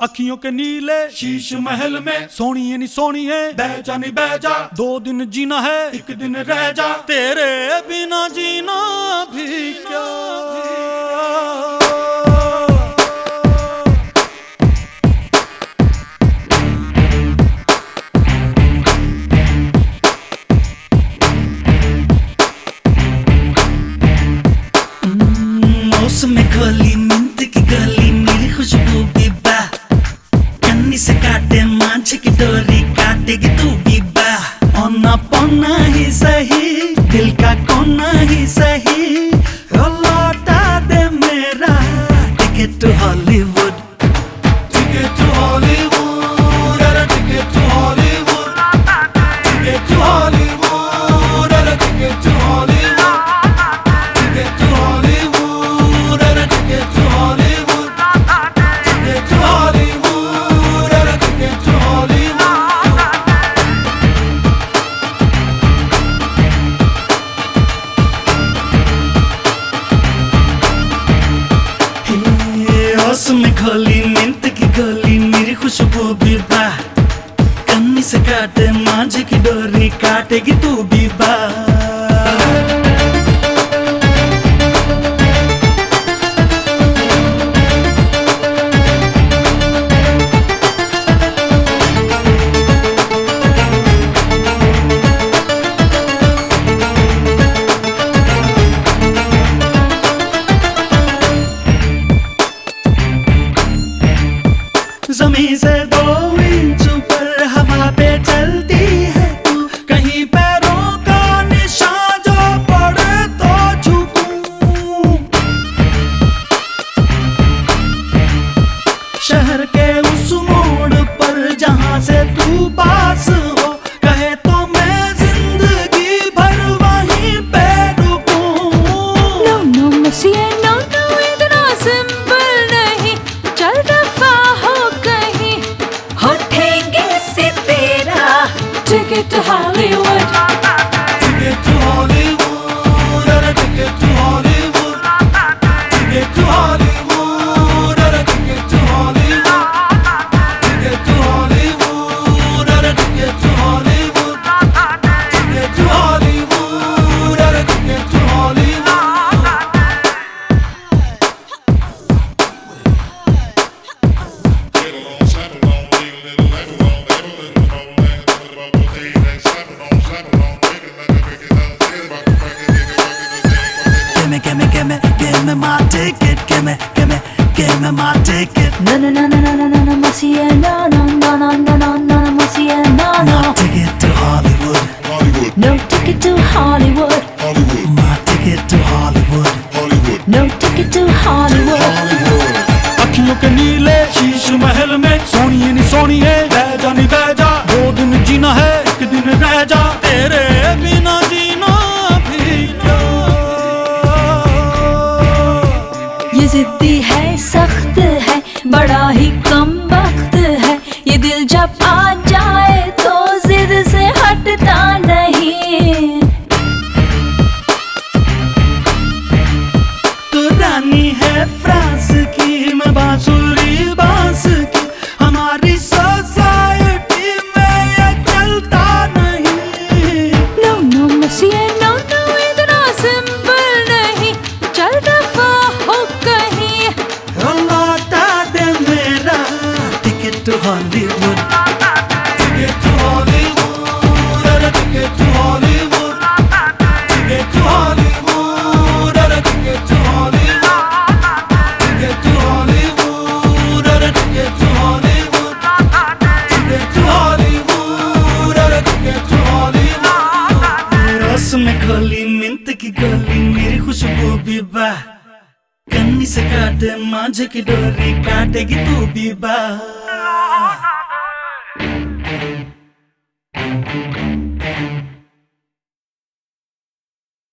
अखियों के नीले शीश महल में सोनी है नी सोनी है बहजा नी बैजा दो दिन जीना है, एक दिन रह जा, तेरे बिना जीना भी क्या? डोरी काटेगी तू भी बा औना ही सही, दिल का कोना ही सही। लौटा दे मेरा टिकट हॉलीवुड बा कन्नी से काटे मांझ की डोरी काटेगी तू भी बा। से दो पे चलती Me, give me, give me, give me my ticket. Give me, give me, give me my ticket. No, no, no, no, no, no, no, no, monsieur, no, no, no, no, no, no, no, monsieur, no, My no ticket to Hollywood. Hollywood, No ticket to Hollywood Hollywood, My ticket to Hollywood. Hollywood, No ticket to Hollywood Hollywood. अखियों के नीले शीश महल में सोनिए नी सोनिए बैजा नी बैजा दो दिन जीना है एक दिन रह जा है सख्त है बड़ा ही कम खोली मिंत की गोली, मेरी खुशबू भी बा। कन्नी से काटे, मांझे की डोरी काटेगी तू भी बा।